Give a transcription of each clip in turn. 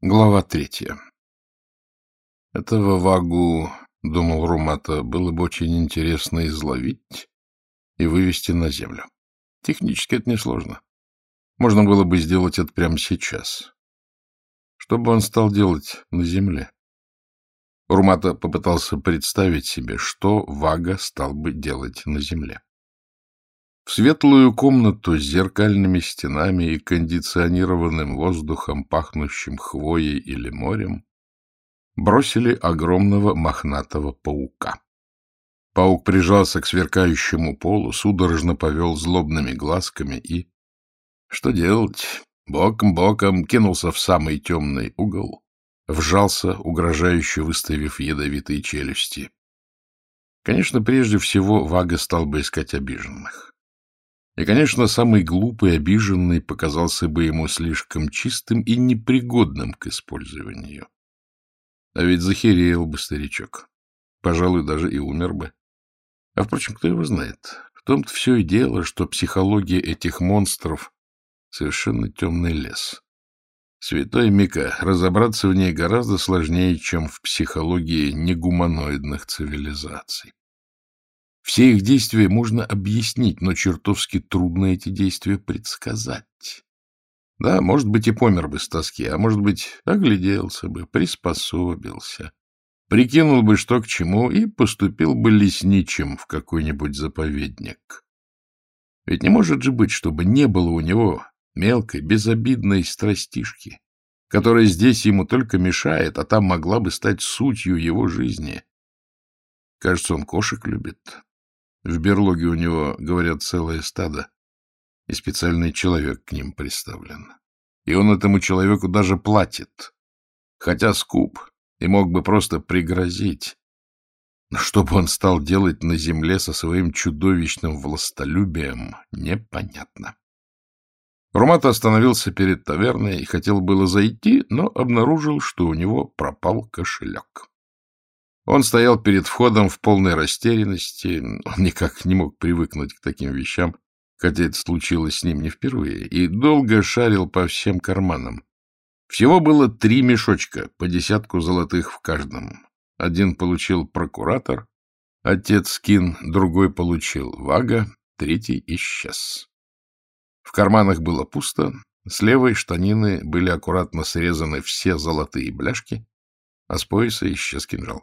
Глава третья. Этого вагу, — думал Румата, — было бы очень интересно изловить и вывести на землю. Технически это несложно. Можно было бы сделать это прямо сейчас. Что бы он стал делать на земле? Румата попытался представить себе, что Вага стал бы делать на земле. В светлую комнату с зеркальными стенами и кондиционированным воздухом, пахнущим хвоей или морем, бросили огромного мохнатого паука. Паук прижался к сверкающему полу, судорожно повел злобными глазками и... Что делать? Боком-боком кинулся в самый темный угол, вжался, угрожающе выставив ядовитые челюсти. Конечно, прежде всего Вага стал бы искать обиженных. И, конечно, самый глупый, обиженный показался бы ему слишком чистым и непригодным к использованию. А ведь захерел бы старичок. Пожалуй, даже и умер бы. А, впрочем, кто его знает? В том-то все и дело, что психология этих монстров — совершенно темный лес. Святой Мика, разобраться в ней гораздо сложнее, чем в психологии негуманоидных цивилизаций. Все их действия можно объяснить, но чертовски трудно эти действия предсказать. Да, может быть, и помер бы с тоски, а может быть, огляделся бы, приспособился, прикинул бы, что к чему, и поступил бы лесничим в какой-нибудь заповедник. Ведь не может же быть, чтобы не было у него мелкой, безобидной страстишки, которая здесь ему только мешает, а там могла бы стать сутью его жизни. Кажется, он кошек любит, в берлоге у него, говорят, целое стадо, и специальный человек к ним представлен. И он этому человеку даже платит, хотя скуп, и мог бы просто пригрозить. Но что бы он стал делать на земле со своим чудовищным властолюбием, непонятно. Румата остановился перед таверной и хотел было зайти, но обнаружил, что у него пропал кошелек. Он стоял перед входом в полной растерянности, он никак не мог привыкнуть к таким вещам, хотя это случилось с ним не впервые, и долго шарил по всем карманам. Всего было три мешочка, по десятку золотых в каждом. Один получил прокуратор, отец Кин, другой получил Вага, третий исчез. В карманах было пусто, с левой штанины были аккуратно срезаны все золотые бляшки, а с пояса исчез кинжал.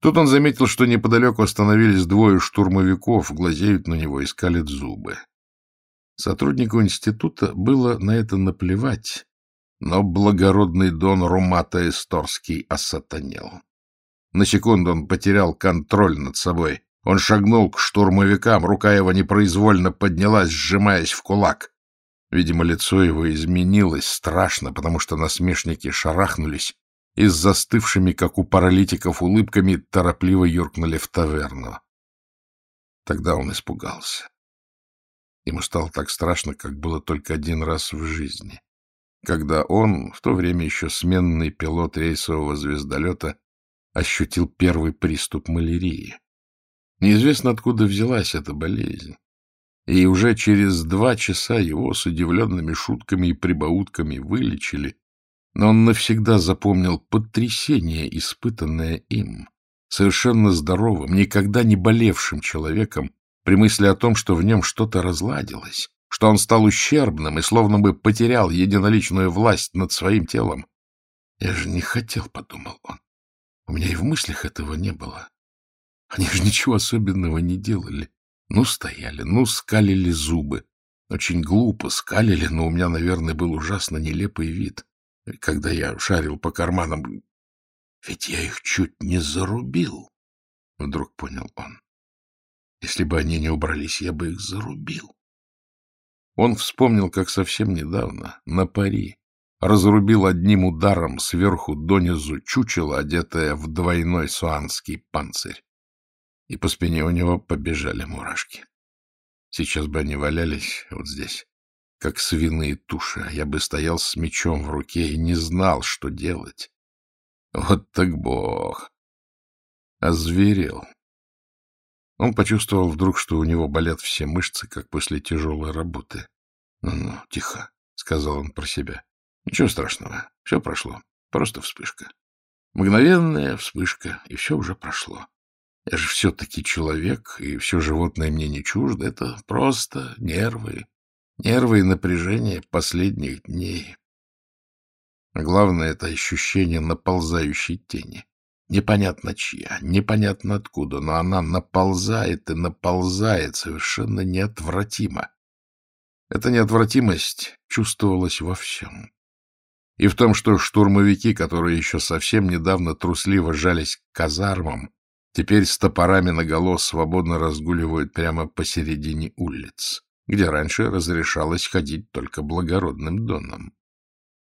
Тут он заметил, что неподалеку остановились двое штурмовиков, глазеют на него и скалят зубы. Сотруднику института было на это наплевать, но благородный дон Румата Эсторский осатанел. На секунду он потерял контроль над собой. Он шагнул к штурмовикам, рука его непроизвольно поднялась, сжимаясь в кулак. Видимо, лицо его изменилось страшно, потому что насмешники шарахнулись и с застывшими, как у паралитиков, улыбками торопливо юркнули в таверну. Тогда он испугался. Ему стало так страшно, как было только один раз в жизни, когда он, в то время еще сменный пилот рейсового звездолета, ощутил первый приступ малярии. Неизвестно, откуда взялась эта болезнь. И уже через два часа его с удивленными шутками и прибаутками вылечили, но он навсегда запомнил потрясение, испытанное им, совершенно здоровым, никогда не болевшим человеком, при мысли о том, что в нем что-то разладилось, что он стал ущербным и словно бы потерял единоличную власть над своим телом. «Я же не хотел», — подумал он. «У меня и в мыслях этого не было. Они же ничего особенного не делали. Ну, стояли, ну, скалили зубы. Очень глупо скалили, но у меня, наверное, был ужасно нелепый вид когда я шарил по карманам. Ведь я их чуть не зарубил, — вдруг понял он. Если бы они не убрались, я бы их зарубил. Он вспомнил, как совсем недавно, на пари, разрубил одним ударом сверху донизу чучело, одетое в двойной суанский панцирь. И по спине у него побежали мурашки. Сейчас бы они валялись вот здесь, как свиные туши, а я бы стоял с мечом в руке и не знал, что делать. Вот так бог! Озверел. Он почувствовал вдруг, что у него болят все мышцы, как после тяжелой работы. «Ну — Ну-ну, тихо, — сказал он про себя. — Ничего страшного. Все прошло. Просто вспышка. Мгновенная вспышка, и все уже прошло. Я же все-таки человек, и все животное мне не чуждо. Это просто нервы. Нервы и напряжение последних дней. Главное — это ощущение наползающей тени. Непонятно чья, непонятно откуда, но она наползает и наползает совершенно неотвратимо. Эта неотвратимость чувствовалась во всем. И в том, что штурмовики, которые еще совсем недавно трусливо жались к казармам, теперь с топорами наголо свободно разгуливают прямо посередине улиц, где раньше разрешалось ходить только благородным доном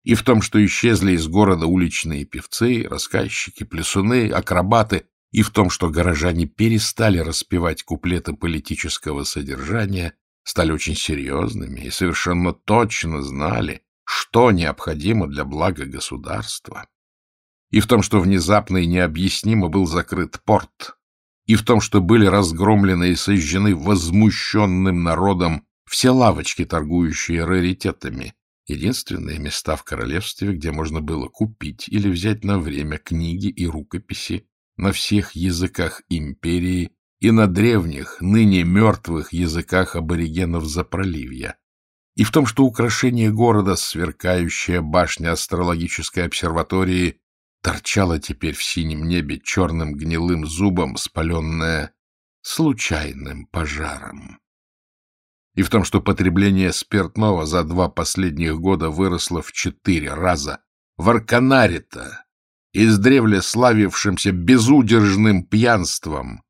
и в том, что исчезли из города уличные певцы, рассказчики, плясуны, акробаты, и в том, что горожане перестали распевать куплеты политического содержания, стали очень серьезными и совершенно точно знали, что необходимо для блага государства, и в том, что внезапно и необъяснимо был закрыт порт, и в том, что были разгромлены и сожжены возмущенным народом все лавочки, торгующие раритетами, Единственные места в королевстве, где можно было купить или взять на время книги и рукописи на всех языках империи и на древних, ныне мертвых языках аборигенов Запроливья, и в том, что украшение города, сверкающая башня астрологической обсерватории, торчала теперь в синем небе черным гнилым зубом, спаленная случайным пожаром и в том, что потребление спиртного за два последних года выросло в четыре раза. В Арканаре-то, издревле славившимся безудержным пьянством,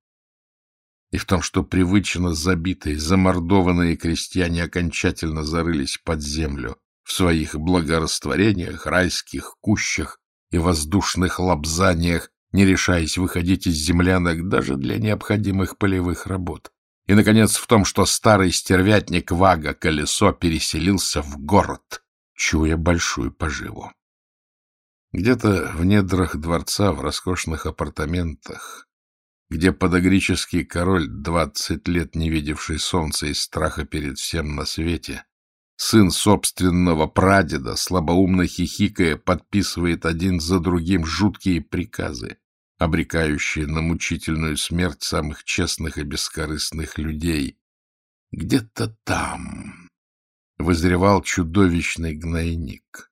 и в том, что привычно забитые, замордованные крестьяне окончательно зарылись под землю в своих благорастворениях, райских кущах и воздушных лобзаниях, не решаясь выходить из землянок даже для необходимых полевых работ. И, наконец, в том, что старый стервятник Вага Колесо переселился в город, чуя большую поживу. Где-то в недрах дворца, в роскошных апартаментах, где подогрический король, двадцать лет не видевший солнца и страха перед всем на свете, сын собственного прадеда, слабоумно хихикая, подписывает один за другим жуткие приказы, обрекающие на мучительную смерть самых честных и бескорыстных людей. Где-то там вызревал чудовищный гнойник.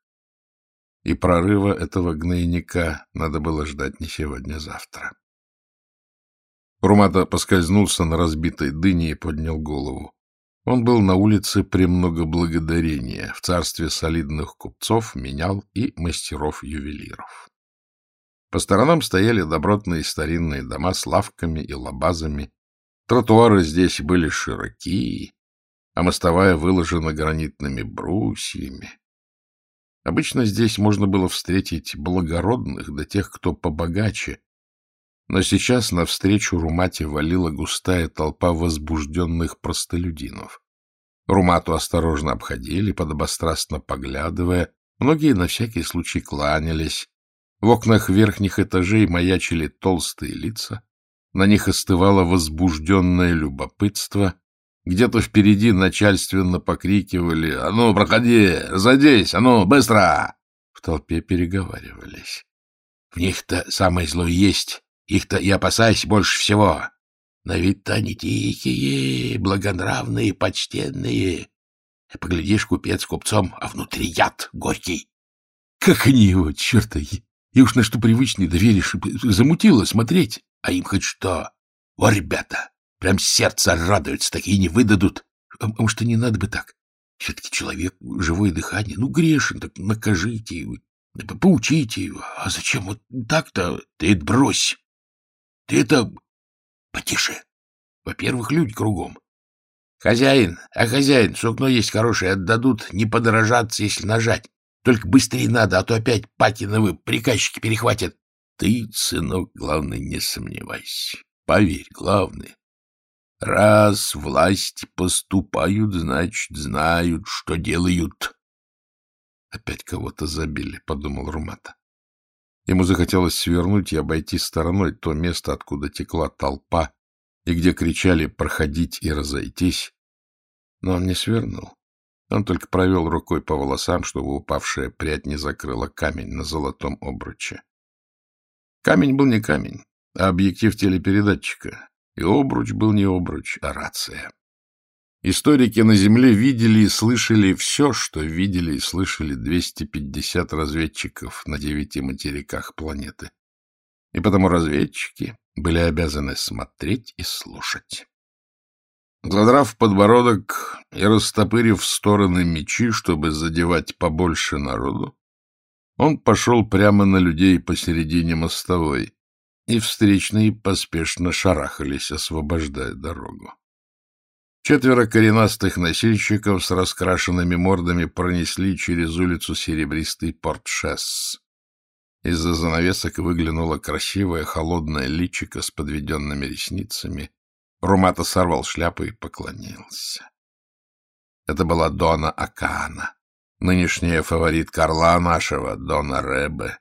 И прорыва этого гнойника надо было ждать не сегодня-завтра. Румата поскользнулся на разбитой дыне и поднял голову. Он был на улице премного благодарения, в царстве солидных купцов, менял и мастеров-ювелиров. По сторонам стояли добротные старинные дома с лавками и лабазами. Тротуары здесь были широкие, а мостовая выложена гранитными брусьями. Обычно здесь можно было встретить благородных, да тех, кто побогаче, но сейчас навстречу Румате валила густая толпа возбужденных простолюдинов. Румату осторожно обходили, подобострастно поглядывая, многие на всякий случай кланялись, в окнах верхних этажей маячили толстые лица, на них остывало возбужденное любопытство, где-то впереди начальственно покрикивали «А ну, проходи! Разодесь! А ну, быстро!» В толпе переговаривались. «В них-то самое зло есть, их-то и опасайся больше всего. На вид-то они тихие, благонравные, почтенные. Поглядишь, купец купцом, а внутри яд горький. Как они его, черта, и уж на что привычный доверишь, замутило смотреть. А им хоть что? О, ребята, прям сердце радуется, такие не выдадут. А, а может, и не надо бы так? Все-таки человек, живое дыхание, ну, грешен, так накажите его, поучите его. А зачем вот так-то? Ты это брось. Ты это потише. Во-первых, люди кругом. Хозяин, а хозяин, сукно есть хорошее, отдадут, не подорожаться, если нажать. Только быстрее надо, а то опять Пакиновы приказчики перехватят. Ты, сынок, главное, не сомневайся. Поверь, главное. Раз власти поступают, значит, знают, что делают. Опять кого-то забили, — подумал Румата. Ему захотелось свернуть и обойти стороной то место, откуда текла толпа, и где кричали «проходить и разойтись». Но он не свернул Он только провел рукой по волосам, чтобы упавшая прядь не закрыла камень на золотом обруче. Камень был не камень, а объектив телепередатчика. И обруч был не обруч, а рация. Историки на Земле видели и слышали все, что видели и слышали 250 разведчиков на девяти материках планеты. И потому разведчики были обязаны смотреть и слушать. Задрав подбородок и растопырив в стороны мечи, чтобы задевать побольше народу, он пошел прямо на людей посередине мостовой, и встречные поспешно шарахались, освобождая дорогу. Четверо коренастых носильщиков с раскрашенными мордами пронесли через улицу серебристый портшесс. Из-за занавесок выглянуло красивое холодное личико с подведенными ресницами. Румата сорвал шляпу и поклонился. Это была Дона Акана, нынешняя фаворит Карла нашего, Дона Ребе.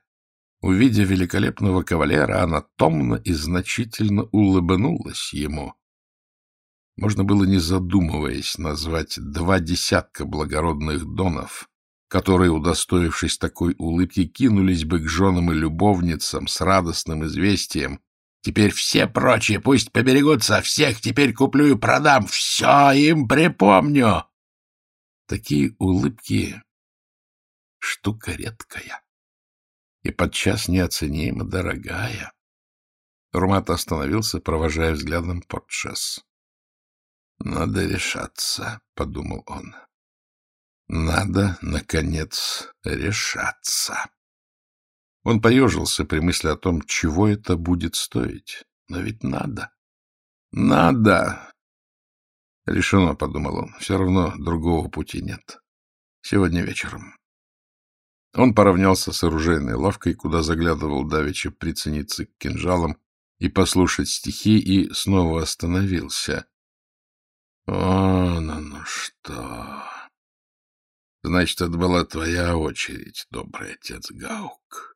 Увидя великолепного кавалера, она томно и значительно улыбнулась ему — можно было, не задумываясь, назвать два десятка благородных донов, которые, удостоившись такой улыбки, кинулись бы к женам и любовницам с радостным известием. «Теперь все прочие пусть поберегутся, всех теперь куплю и продам, все им припомню!» Такие улыбки — штука редкая и подчас неоценимо дорогая. Румат остановился, провожая взглядом Портшес. Надо решаться, — подумал он. Надо, наконец, решаться. Он поежился при мысли о том, чего это будет стоить. Но ведь надо. Надо! Решено, — подумал он. Все равно другого пути нет. Сегодня вечером. Он поравнялся с оружейной лавкой, куда заглядывал давеча прицениться к кинжалам и послушать стихи, и снова остановился — «Вон оно что! Значит, это была твоя очередь, добрый отец Гаук».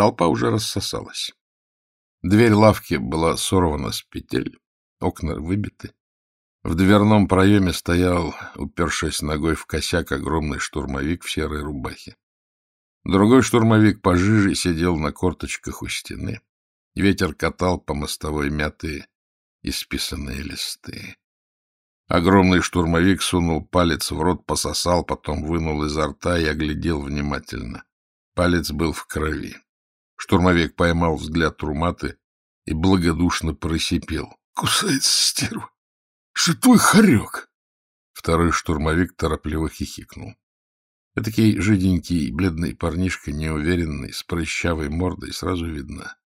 Толпа уже рассосалась. Дверь лавки была сорвана с петель, окна выбиты. В дверном проеме стоял, упершись ногой в косяк, огромный штурмовик в серой рубахе. Другой штурмовик пожиже сидел на корточках у стены. Ветер катал по мостовой мятые, исписанные листы. Огромный штурмовик сунул палец в рот, пососал, потом вынул изо рта и оглядел внимательно. Палец был в крови. Штурмовик поймал взгляд Труматы и благодушно просипел. — Кусается стерва! Что твой хорек? Второй штурмовик торопливо хихикнул. Этакий жиденький, бледный парнишка, неуверенный, с прыщавой мордой, сразу видно.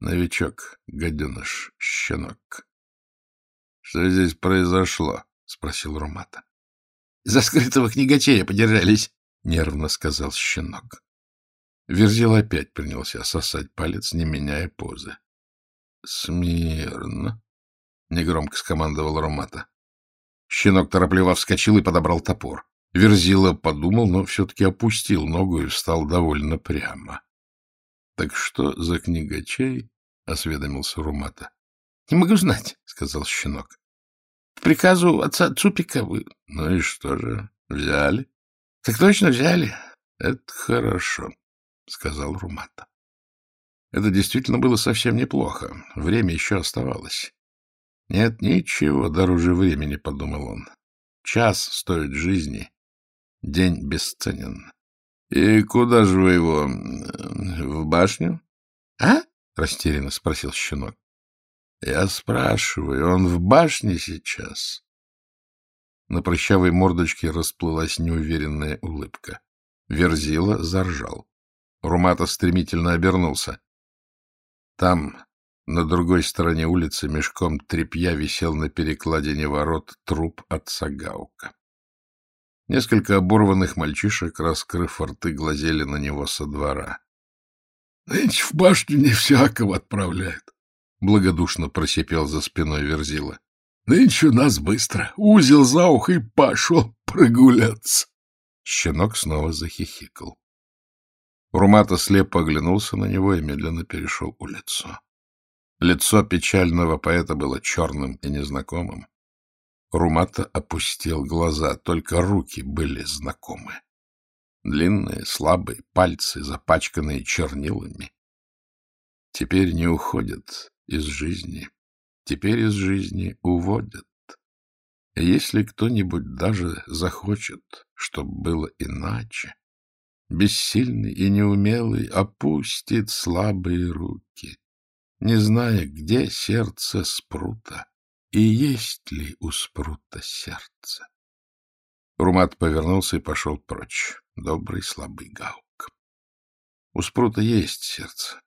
Новичок, гаденыш, щенок. — Что здесь произошло? — спросил Румата. — За скрытого книгачея подержались, — нервно сказал щенок. Верзил опять принялся сосать палец, не меняя позы. — Смирно, — негромко скомандовал Румата. Щенок торопливо вскочил и подобрал топор. Верзила подумал, но все-таки опустил ногу и встал довольно прямо. — Так что за книгачей? — осведомился Румата. — Не могу знать, — сказал щенок. — приказу отца Цупика вы... — Ну и что же, взяли? — Так точно взяли. — Это хорошо, — сказал Румата. Это действительно было совсем неплохо. Время еще оставалось. Нет ничего дороже времени, — подумал он. Час стоит жизни, день бесценен. — И куда же вы его? В башню? — А? — растерянно спросил щенок. Я спрашиваю, он в башне сейчас? На прыщавой мордочке расплылась неуверенная улыбка. Верзила заржал. Румата стремительно обернулся. Там, на другой стороне улицы, мешком тряпья висел на перекладине ворот труп отца Гаука. Несколько оборванных мальчишек, раскрыв рты, глазели на него со двора. — Нынче в башню не всякого отправляют, — благодушно просипел за спиной Верзила. — Нынче у нас быстро. Узел за ухо и пошел прогуляться. Щенок снова захихикал. Урмата слепо оглянулся на него и медленно перешел улицу. Лицо печального поэта было черным и незнакомым. Румата опустил глаза, только руки были знакомы. Длинные, слабые пальцы, запачканные чернилами. Теперь не уходят из жизни. Теперь из жизни уводят. Если кто-нибудь даже захочет, чтобы было иначе, бессильный и неумелый опустит слабые руки, не зная, где сердце спрута и есть ли у спрута сердце. Румат повернулся и пошел прочь. Добрый слабый гаук. У спрута есть сердце,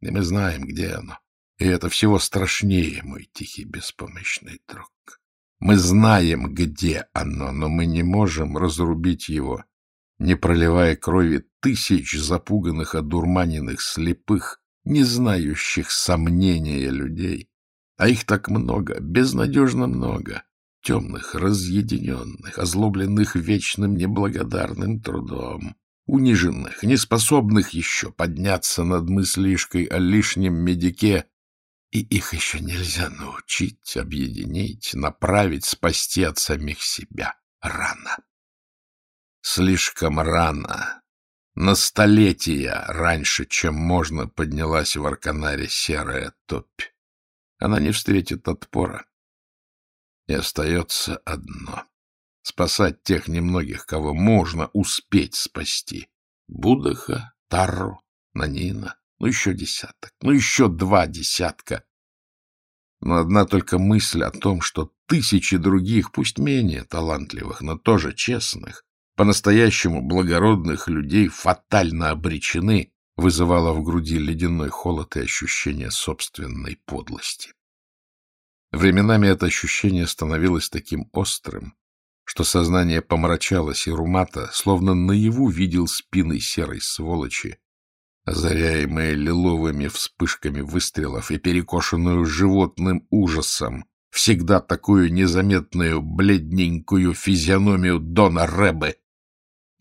и мы знаем, где оно. И это всего страшнее, мой тихий беспомощный друг. Мы знаем, где оно, но мы не можем разрубить его, не проливая крови тысяч запуганных, одурманенных, слепых, не знающих сомнения людей. А их так много, безнадежно много, темных, разъединенных, озлобленных вечным неблагодарным трудом, униженных, неспособных еще подняться над мыслишкой о лишнем медике, и их еще нельзя научить, объединить, направить, спасти от самих себя. Рано. Слишком рано. На столетия раньше, чем можно, поднялась в Арканаре серая топь. Она не встретит отпора. И остается одно — спасать тех немногих, кого можно успеть спасти. Будаха, Тарру, Нанина, ну еще десяток, ну еще два десятка. Но одна только мысль о том, что тысячи других, пусть менее талантливых, но тоже честных, по-настоящему благородных людей фатально обречены, вызывала в груди ледяной холод и ощущение собственной подлости. Временами это ощущение становилось таким острым, что сознание помрачалось, и Румата, словно наяву, видел спины серой сволочи, озаряемые лиловыми вспышками выстрелов и перекошенную животным ужасом, всегда такую незаметную бледненькую физиономию Дона Рэбе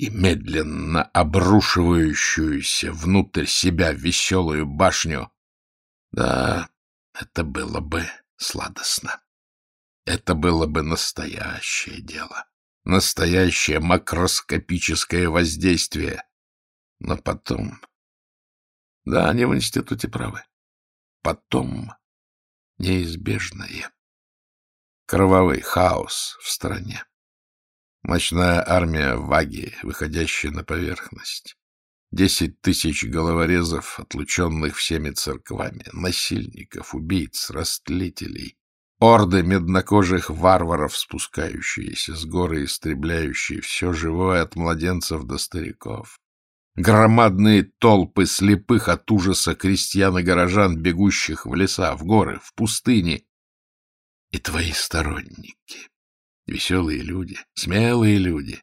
и медленно обрушивающуюся внутрь себя веселую башню. Да, это было бы сладостно. Это было бы настоящее дело, настоящее макроскопическое воздействие. Но потом да, они в институте правы. Потом неизбежное. Кровавый хаос в стране. Ночная армия Ваги, выходящая на поверхность. Десять тысяч головорезов, отлученных всеми церквами, насильников, убийц, растлителей, орды меднокожих варваров, спускающиеся с горы, истребляющие все живое от младенцев до стариков громадные толпы слепых от ужаса крестьян и горожан, бегущих в леса, в горы, в пустыни. И твои сторонники, веселые люди, смелые люди,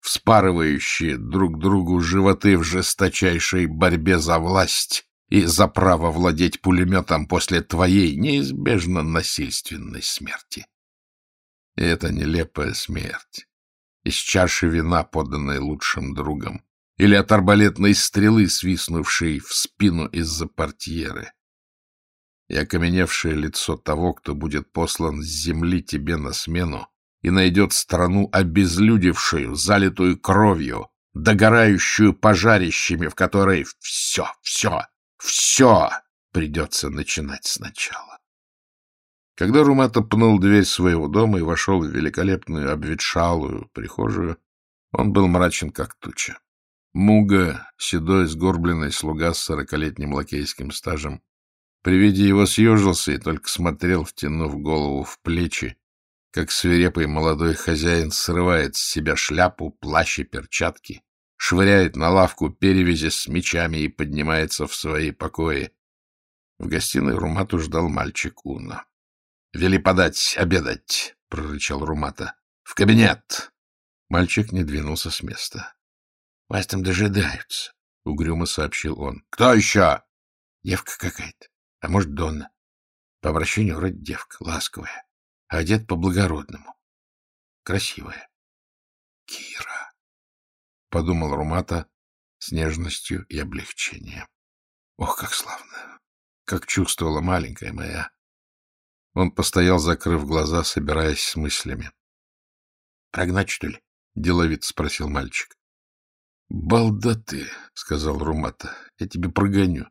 вспарывающие друг другу животы в жесточайшей борьбе за власть и за право владеть пулеметом после твоей неизбежно насильственной смерти. И это нелепая смерть из чаши вина, поданной лучшим другом, или от арбалетной стрелы, свистнувшей в спину из-за портьеры. И окаменевшее лицо того, кто будет послан с земли тебе на смену и найдет страну обезлюдевшую, залитую кровью, догорающую пожарищами, в которой все, все, все придется начинать сначала. Когда Румата пнул дверь своего дома и вошел в великолепную обветшалую прихожую, он был мрачен, как туча. Муга, седой, сгорбленный слуга с сорокалетним лакейским стажем, при виде его съежился и только смотрел, втянув голову в плечи, как свирепый молодой хозяин срывает с себя шляпу, плащ и перчатки, швыряет на лавку перевязи с мечами и поднимается в свои покои. В гостиной Румату ждал мальчик Уна. — Вели подать, обедать, — прорычал Румата. — В кабинет! Мальчик не двинулся с места. — Вас там дожидаются, — угрюмо сообщил он. — Кто еще? — Девка какая-то. А может, Донна. По обращению вроде девка, ласковая, одет по-благородному. Красивая. — Кира, — подумал Румата с нежностью и облегчением. Ох, как славно! Как чувствовала маленькая моя. Он постоял, закрыв глаза, собираясь с мыслями. — Прогнать, что ли? — деловито спросил мальчик. — Балда ты, — сказал Румата. — Я тебе прогоню.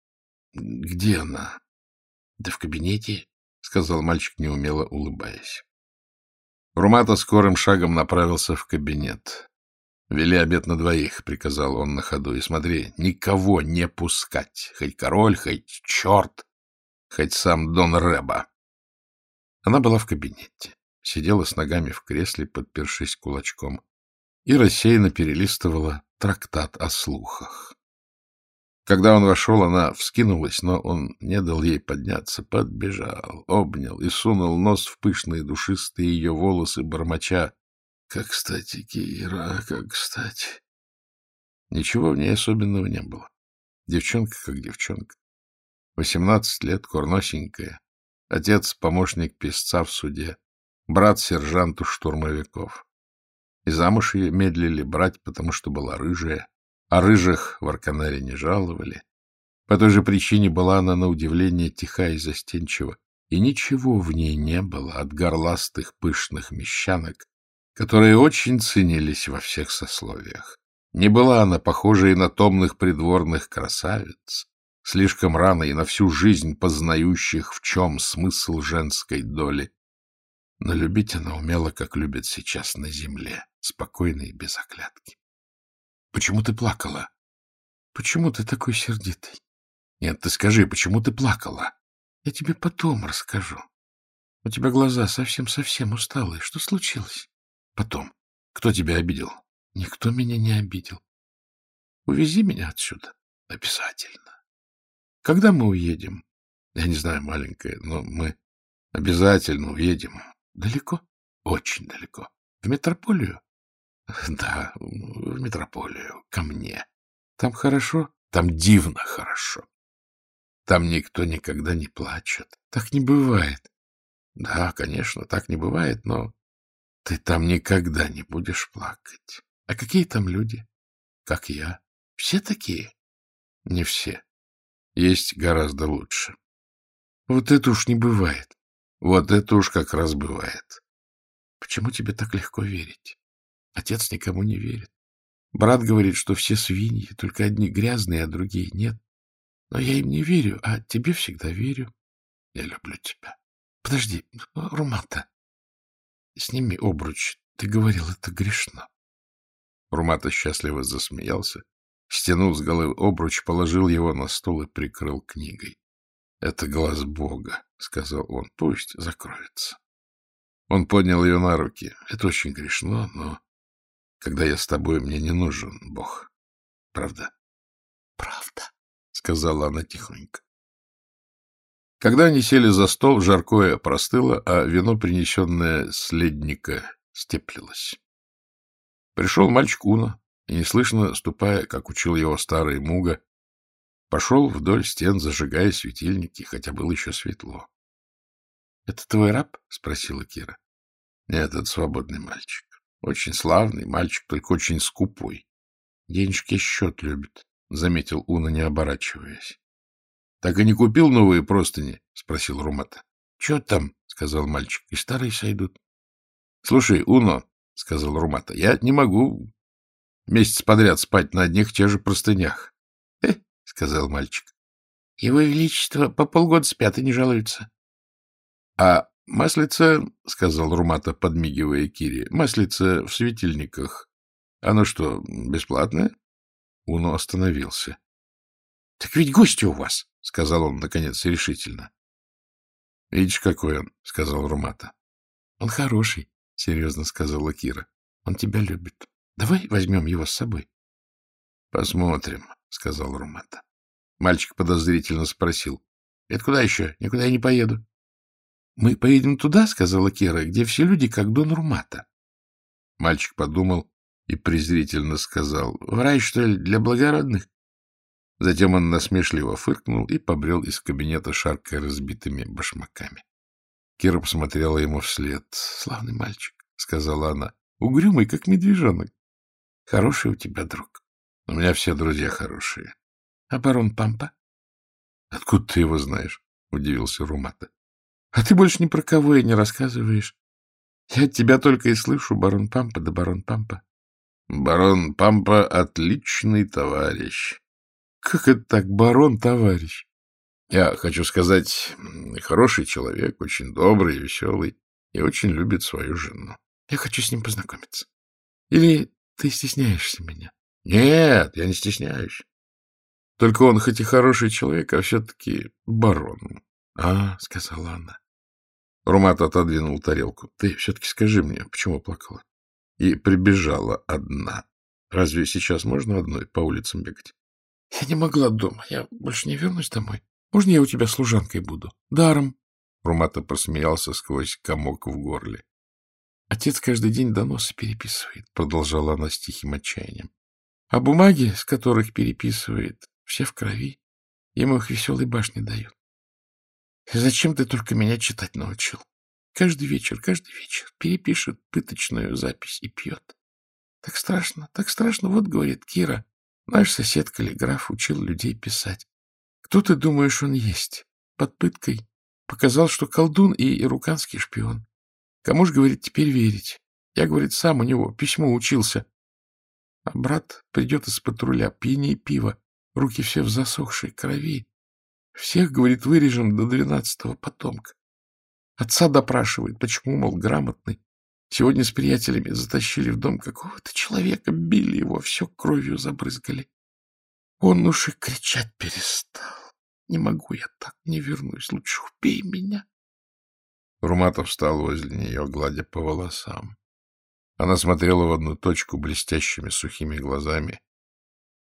— Где она? — Да в кабинете, — сказал мальчик, неумело улыбаясь. Румата скорым шагом направился в кабинет. — Вели обед на двоих, — приказал он на ходу. — И смотри, никого не пускать. Хоть король, хоть черт, хоть сам Дон Рэба. Она была в кабинете, сидела с ногами в кресле, подпершись кулачком, и рассеянно перелистывала трактат о слухах. Когда он вошел, она вскинулась, но он не дал ей подняться, подбежал, обнял и сунул нос в пышные душистые ее волосы, бормоча. Как кстати, Кира, как кстати. Ничего в ней особенного не было. Девчонка как девчонка. Восемнадцать лет, курносенькая. Отец — помощник писца в суде. Брат — сержанту штурмовиков. И замуж ее медлили брать, потому что была рыжая. А рыжих в Арканаре не жаловали. По той же причине была она, на удивление, тиха и застенчива. И ничего в ней не было от горластых пышных мещанок, которые очень ценились во всех сословиях. Не была она похожа и на томных придворных красавиц, слишком рано и на всю жизнь познающих, в чем смысл женской доли. Но любить она умела, как любят сейчас на земле, спокойно и без оглядки. — Почему ты плакала? — Почему ты такой сердитый? — Нет, ты скажи, почему ты плакала? — Я тебе потом расскажу. У тебя глаза совсем-совсем усталые. Что случилось? — Потом. Кто тебя обидел? — Никто меня не обидел. — Увези меня отсюда. — Обязательно. — Когда мы уедем? — Я не знаю, маленькая, но мы обязательно уедем. — Далеко? — Очень далеко. — В метрополию? — Да, в метрополию, ко мне. Там хорошо? Там дивно хорошо. Там никто никогда не плачет. Так не бывает. Да, конечно, так не бывает, но ты там никогда не будешь плакать. А какие там люди? Как я. Все такие? Не все. Есть гораздо лучше. Вот это уж не бывает. Вот это уж как раз бывает. Почему тебе так легко верить? Отец никому не верит. Брат говорит, что все свиньи, только одни грязные, а другие нет. Но я им не верю, а тебе всегда верю. Я люблю тебя. Подожди, Румата, сними обруч. Ты говорил, это грешно. Румата счастливо засмеялся, стянул с головы обруч, положил его на стол и прикрыл книгой. — Это глаз Бога, — сказал он, — пусть закроется. Он поднял ее на руки. Это очень грешно, но когда я с тобой, мне не нужен Бог. Правда? — Правда, — сказала она тихонько. Когда они сели за стол, жаркое простыло, а вино, принесенное с ледника, степлилось. Пришел мальчик Уна, и, неслышно ступая, как учил его старый Муга, пошел вдоль стен, зажигая светильники, хотя было еще светло. — Это твой раб? — спросила Кира. — Нет, это свободный мальчик. Очень славный мальчик, только очень скупой. Денежки счет любит, — заметил Уна, не оборачиваясь. — Так и не купил новые простыни? — спросил Румата. — Че там? — сказал мальчик. — И старые сойдут. — Слушай, Уно, — сказал Румата, — я не могу месяц подряд спать на одних тех же простынях. — Э, — сказал мальчик. — Его Величество по полгода спят и не жалуются. — А — Маслица, — сказал Румата, подмигивая Кире, — маслица в светильниках. Оно что, бесплатное? Уно остановился. — Так ведь гости у вас, — сказал он, наконец, решительно. — Видишь, какой он, — сказал Румата. — Он хороший, — серьезно сказала Кира. — Он тебя любит. Давай возьмем его с собой. — Посмотрим, — сказал Румата. Мальчик подозрительно спросил. — Это куда еще? Никуда я не поеду. Мы поедем туда, — сказала Кира, — где все люди, как Дон Румата. Мальчик подумал и презрительно сказал, — В рай, что ли, для благородных? Затем он насмешливо фыркнул и побрел из кабинета, шаркая разбитыми башмаками. Кира посмотрела ему вслед. — Славный мальчик, — сказала она, — угрюмый, как медвежонок. Хороший у тебя друг. У меня все друзья хорошие. — А барон Пампа? — Откуда ты его знаешь? — удивился Румата. А ты больше ни про кого и не рассказываешь. Я от тебя только и слышу, барон Пампа да барон Пампа. Барон Пампа — отличный товарищ. Как это так, барон товарищ? Я хочу сказать, хороший человек, очень добрый, веселый и очень любит свою жену. Я хочу с ним познакомиться. Или ты стесняешься меня? Нет, я не стесняюсь. Только он хоть и хороший человек, а все-таки барон. — А, — сказала она. Румат отодвинул тарелку. — Ты все-таки скажи мне, почему плакала? И прибежала одна. Разве сейчас можно одной по улицам бегать? — Я не могла дома. Я больше не вернусь домой. Можно я у тебя служанкой буду? Даром. Румата просмеялся сквозь комок в горле. — Отец каждый день доносы переписывает, — продолжала она с тихим отчаянием. — А бумаги, с которых переписывает, все в крови. Ему их веселой башни дают. Зачем ты только меня читать научил? Каждый вечер, каждый вечер перепишет пыточную запись и пьет. Так страшно, так страшно. Вот, говорит Кира, наш сосед каллиграф учил людей писать. Кто ты думаешь, он есть? Под пыткой. Показал, что колдун и ируканский шпион. Кому ж, говорит, теперь верить? Я, говорит, сам у него письмо учился. А брат придет из патруля, пьяней пива, руки все в засохшей крови. Всех, говорит, вырежем до двенадцатого потомка. Отца допрашивает, почему, мол, грамотный. Сегодня с приятелями затащили в дом какого-то человека, били его, все кровью забрызгали. Он уж и кричать перестал. Не могу я так, не вернусь, лучше убей меня. Руматов встал возле нее, гладя по волосам. Она смотрела в одну точку блестящими сухими глазами.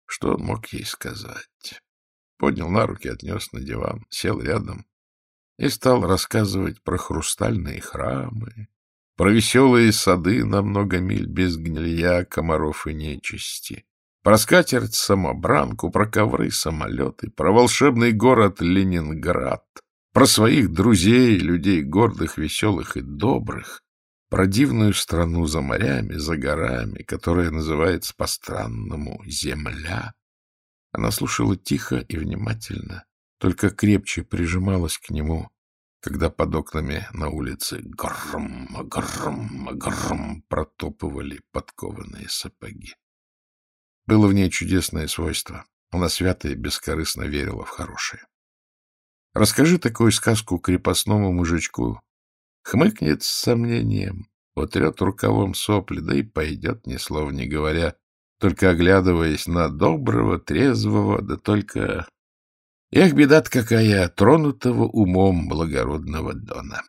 Что он мог ей сказать? Поднял на руки, отнес на диван, сел рядом и стал рассказывать про хрустальные храмы, про веселые сады на много миль без гнилья, комаров и нечисти, про скатерть-самобранку, про ковры, самолеты, про волшебный город Ленинград, про своих друзей, людей гордых, веселых и добрых, про дивную страну за морями, за горами, которая называется по-странному «Земля». Она слушала тихо и внимательно, только крепче прижималась к нему, когда под окнами на улице грм, грм, грм протопывали подкованные сапоги. Было в ней чудесное свойство. Она свято и бескорыстно верила в хорошее. Расскажи такую сказку крепостному мужичку, Хмыкнет с сомнением, утрет рукавом сопли, да и пойдет, ни слова не говоря, только оглядываясь на доброго, трезвого, да только... Эх, беда какая, тронутого умом благородного Дона.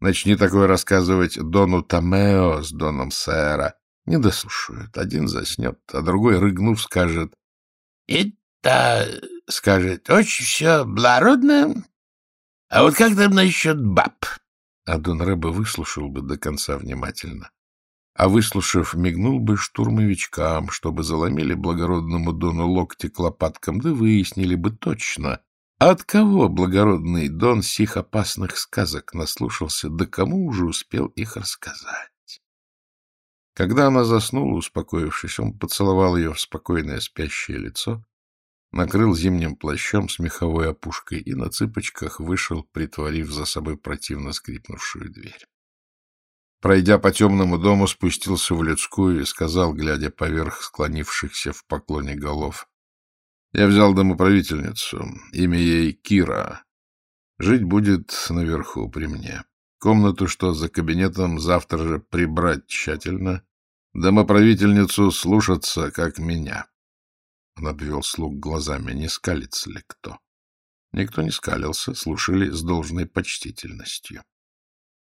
Начни такое рассказывать Дону Томео с Доном Сэра. Не дослушают. Один заснет, а другой, рыгнув, скажет. — Это, — скажет, — очень все благородно. А вот как там насчет баб? А Дон Рэбе выслушал бы до конца внимательно. А выслушав, мигнул бы штурмовичкам, чтобы заломили благородному Дону локти к лопаткам, да выяснили бы точно, от кого благородный Дон сих опасных сказок наслушался, да кому уже успел их рассказать. Когда она заснула, успокоившись, он поцеловал ее в спокойное спящее лицо накрыл зимним плащом с меховой опушкой и на цыпочках вышел, притворив за собой противно скрипнувшую дверь. Пройдя по темному дому, спустился в людскую и сказал, глядя поверх склонившихся в поклоне голов, «Я взял домоправительницу, имя ей Кира. Жить будет наверху при мне. Комнату, что за кабинетом, завтра же прибрать тщательно, домоправительницу слушаться, как меня». Он обвел слуг глазами, не скалится ли кто. Никто не скалился, слушали с должной почтительностью.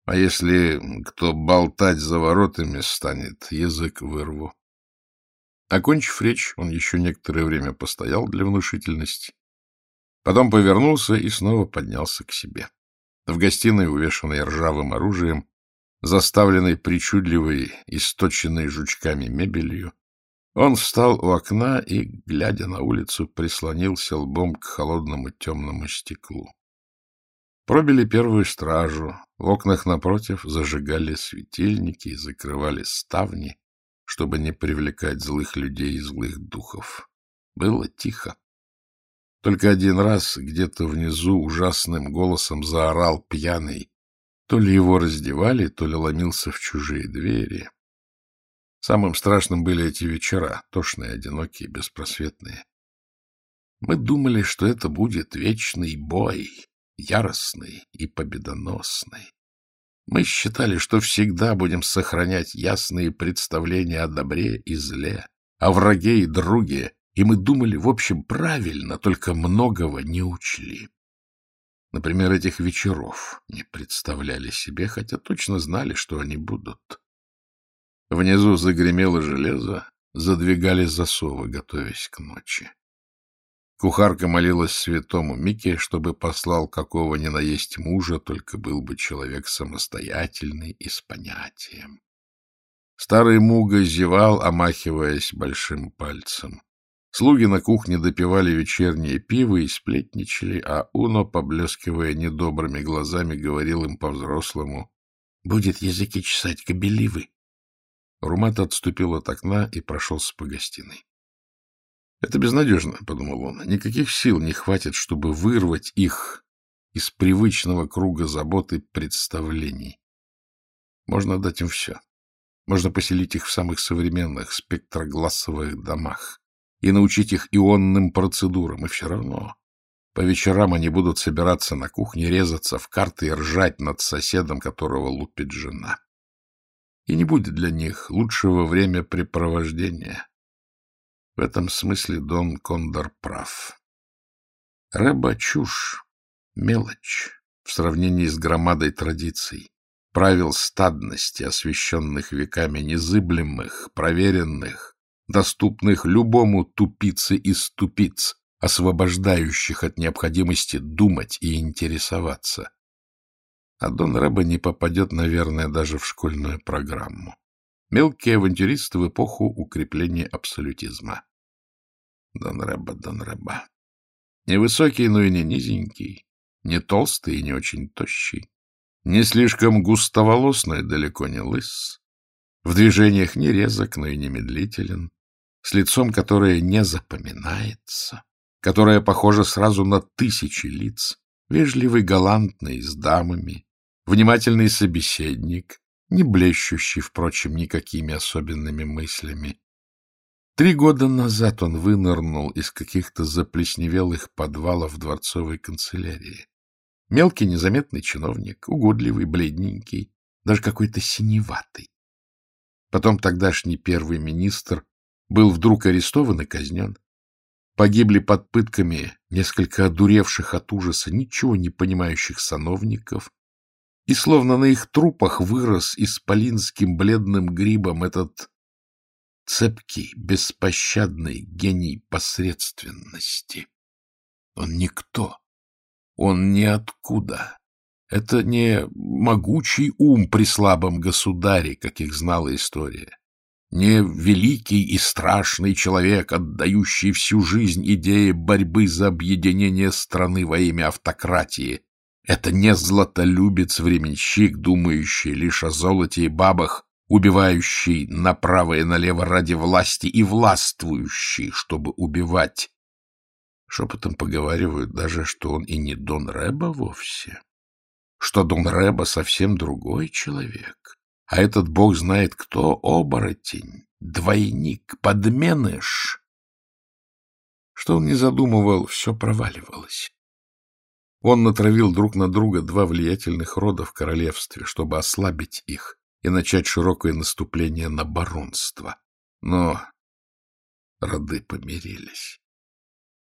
А если кто болтать за воротами станет, язык вырву. Окончив речь, он еще некоторое время постоял для внушительности. Потом повернулся и снова поднялся к себе. В гостиной, увешанной ржавым оружием, заставленной причудливой, источенной жучками мебелью, он встал у окна и, глядя на улицу, прислонился лбом к холодному темному стеклу. Пробили первую стражу, в окнах напротив зажигали светильники и закрывали ставни, чтобы не привлекать злых людей и злых духов. Было тихо. Только один раз где-то внизу ужасным голосом заорал пьяный. То ли его раздевали, то ли ломился в чужие двери. Самым страшным были эти вечера, тошные, одинокие, беспросветные. Мы думали, что это будет вечный бой, яростный и победоносный. Мы считали, что всегда будем сохранять ясные представления о добре и зле, о враге и друге, и мы думали, в общем, правильно, только многого не учли. Например, этих вечеров не представляли себе, хотя точно знали, что они будут. Внизу загремело железо, задвигали засовы, готовясь к ночи. Кухарка молилась святому Мике, чтобы послал какого ни наесть мужа, только был бы человек самостоятельный и с понятием. Старый Муга зевал, омахиваясь большим пальцем. Слуги на кухне допивали вечернее пиво и сплетничали, а Уно, поблескивая недобрыми глазами, говорил им по-взрослому «Будет языки чесать, кобеливы». Румат отступил от окна и прошелся по гостиной. «Это безнадежно», — подумал он. «Никаких сил не хватит, чтобы вырвать их из привычного круга забот и представлений. Можно дать им все. Можно поселить их в самых современных спектроглассовых домах и научить их ионным процедурам, и все равно по вечерам они будут собираться на кухне, резаться в карты и ржать над соседом, которого лупит жена. И не будет для них лучшего времяпрепровождения. В этом смысле Дон Кондор прав. Рэба — чушь, мелочь в сравнении с громадой традиций, правил стадности, освященных веками незыблемых, проверенных, доступных любому тупице из тупиц, освобождающих от необходимости думать и интересоваться. А Дон Рэба не попадет, наверное, даже в школьную программу. Мелкий авантюрист в эпоху укрепления абсолютизма. Дон Рэба, Дон Рэба. Невысокий, но и не низенький, не толстый и не очень тощий, не слишком густоволосный, далеко не лыс, в движениях не резок, но и не медлителен, с лицом, которое не запоминается, которое похоже сразу на тысячи лиц, вежливый, галантный, с дамами, внимательный собеседник, не блещущий, впрочем, никакими особенными мыслями. Три года назад он вынырнул из каких-то заплесневелых подвалов дворцовой канцелярии. Мелкий незаметный чиновник, угодливый, бледненький, даже какой-то синеватый. Потом тогдашний первый министр был вдруг арестован и казнен. Погибли под пытками несколько одуревших от ужаса, ничего не понимающих сановников, и словно на их трупах вырос исполинским бледным грибом этот цепкий, беспощадный гений посредственности. Он никто, он ниоткуда. Это не могучий ум при слабом государе, как их знала история не великий и страшный человек, отдающий всю жизнь идее борьбы за объединение страны во имя автократии. Это не златолюбец-временщик, думающий лишь о золоте и бабах, убивающий направо и налево ради власти и властвующий, чтобы убивать. Шепотом поговаривают даже, что он и не Дон Рэба вовсе, что Дон Рэба совсем другой человек а этот бог знает кто — оборотень, двойник, подменыш. Что он не задумывал, все проваливалось. Он натравил друг на друга два влиятельных рода в королевстве, чтобы ослабить их и начать широкое наступление на баронство. Но роды помирились.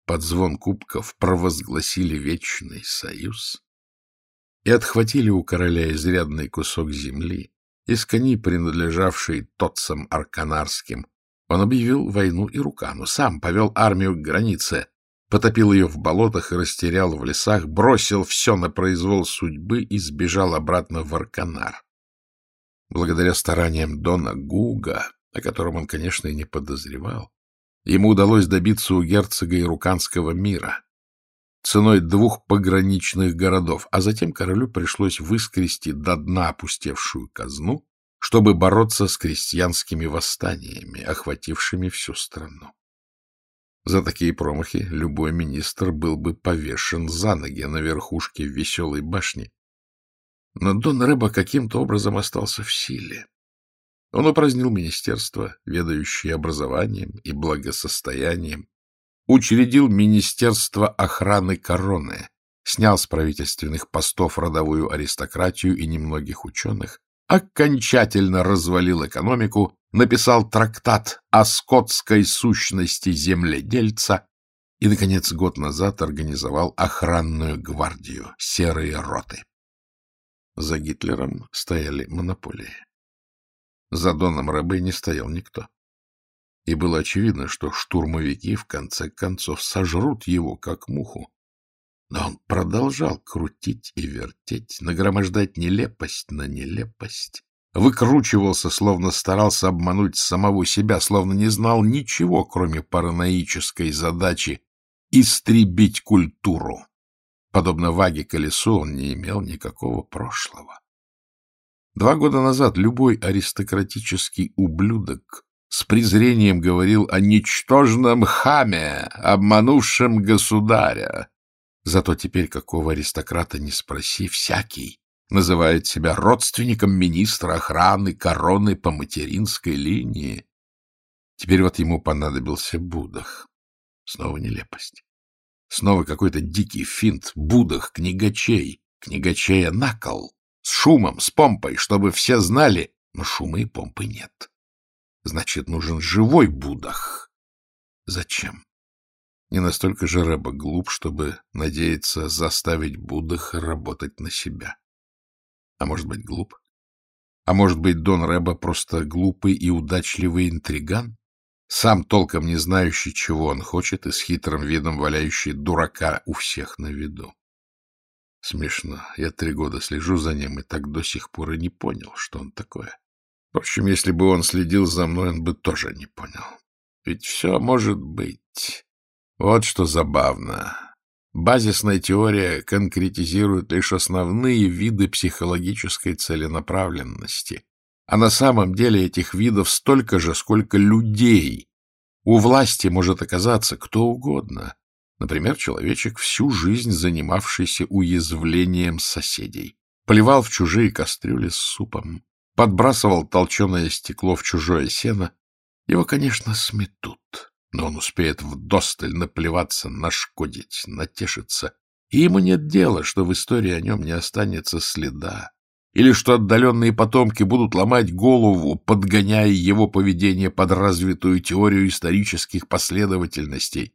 Под звон кубков провозгласили вечный союз и отхватили у короля изрядный кусок земли, из кони, принадлежавшей тотцам арканарским. Он объявил войну Ирукану, сам повел армию к границе, потопил ее в болотах и растерял в лесах, бросил все на произвол судьбы и сбежал обратно в Арканар. Благодаря стараниям Дона Гуга, о котором он, конечно, и не подозревал, ему удалось добиться у герцога Ируканского мира ценой двух пограничных городов, а затем королю пришлось выскрести до дна опустевшую казну, чтобы бороться с крестьянскими восстаниями, охватившими всю страну. За такие промахи любой министр был бы повешен за ноги на верхушке веселой башни. Но Дон Рэба каким-то образом остался в силе. Он упразднил министерство, ведающее образованием и благосостоянием, учредил Министерство охраны короны, снял с правительственных постов родовую аристократию и немногих ученых, окончательно развалил экономику, написал трактат о скотской сущности земледельца и, наконец, год назад организовал охранную гвардию, серые роты. За Гитлером стояли монополии. За Доном Рэбе не стоял никто. И было очевидно, что штурмовики в конце концов сожрут его, как муху. Но он продолжал крутить и вертеть, нагромождать нелепость на нелепость. Выкручивался, словно старался обмануть самого себя, словно не знал ничего, кроме параноической задачи истребить культуру. Подобно Ваге Колесу, он не имел никакого прошлого. Два года назад любой аристократический ублюдок с презрением говорил о ничтожном хаме, обманувшем государя. Зато теперь какого аристократа не спроси, всякий называет себя родственником министра охраны короны по материнской линии. Теперь вот ему понадобился Будах. Снова нелепость. Снова какой-то дикий финт Будах книгачей, книгачея накол, с шумом, с помпой, чтобы все знали, но шума и помпы нет. Значит, нужен живой Будах. Зачем? Не настолько же Рэба глуп, чтобы надеяться заставить Будаха работать на себя. А может быть, глуп? А может быть, Дон Рэба просто глупый и удачливый интриган, сам толком не знающий, чего он хочет, и с хитрым видом валяющий дурака у всех на виду. Смешно. Я три года слежу за ним, и так до сих пор и не понял, что он такое. Впрочем, если бы он следил за мной, он бы тоже не понял. Ведь все может быть. Вот что забавно. Базисная теория конкретизирует лишь основные виды психологической целенаправленности. А на самом деле этих видов столько же, сколько людей. У власти может оказаться кто угодно. Например, человечек, всю жизнь занимавшийся уязвлением соседей. Поливал в чужие кастрюли с супом, подбрасывал толченое стекло в чужое сено. Его, конечно, сметут, но он успеет вдосталь наплеваться, нашкодить, натешиться. И ему нет дела, что в истории о нем не останется следа, или что отдаленные потомки будут ломать голову, подгоняя его поведение под развитую теорию исторических последовательностей.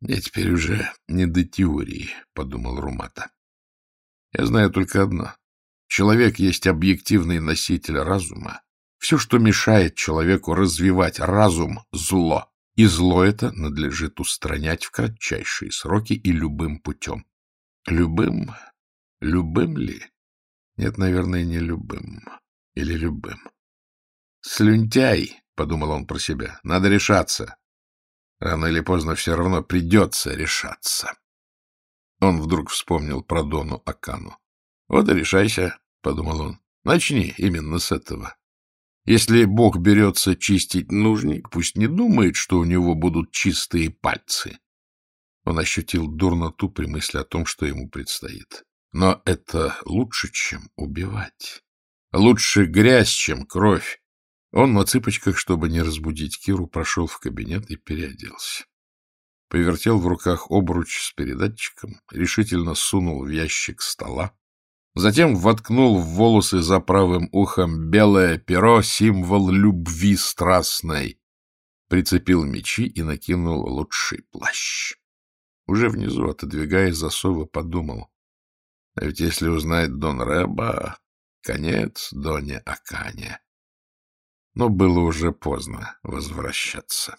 Мне теперь уже не до теории, — подумал Румата. Я знаю только одно. Человек есть объективный носитель разума. Все, что мешает человеку развивать разум — зло. И зло это надлежит устранять в кратчайшие сроки и любым путем. Любым? Любым ли? Нет, наверное, не любым. Или любым. «Слюнтяй!» — подумал он про себя. «Надо решаться. Рано или поздно все равно придется решаться. Он вдруг вспомнил про Дону Акану. — Вот и решайся, — подумал он. — Начни именно с этого. Если Бог берется чистить нужник, пусть не думает, что у него будут чистые пальцы. Он ощутил дурноту при мысли о том, что ему предстоит. Но это лучше, чем убивать. Лучше грязь, чем кровь. Он на цыпочках, чтобы не разбудить Киру, прошел в кабинет и переоделся. Повертел в руках обруч с передатчиком, решительно сунул в ящик стола, затем воткнул в волосы за правым ухом белое перо, символ любви страстной, прицепил мечи и накинул лучший плащ. Уже внизу, отодвигая засовы, подумал, а ведь если узнает Дон Рэба, конец Доне Акане но было уже поздно возвращаться.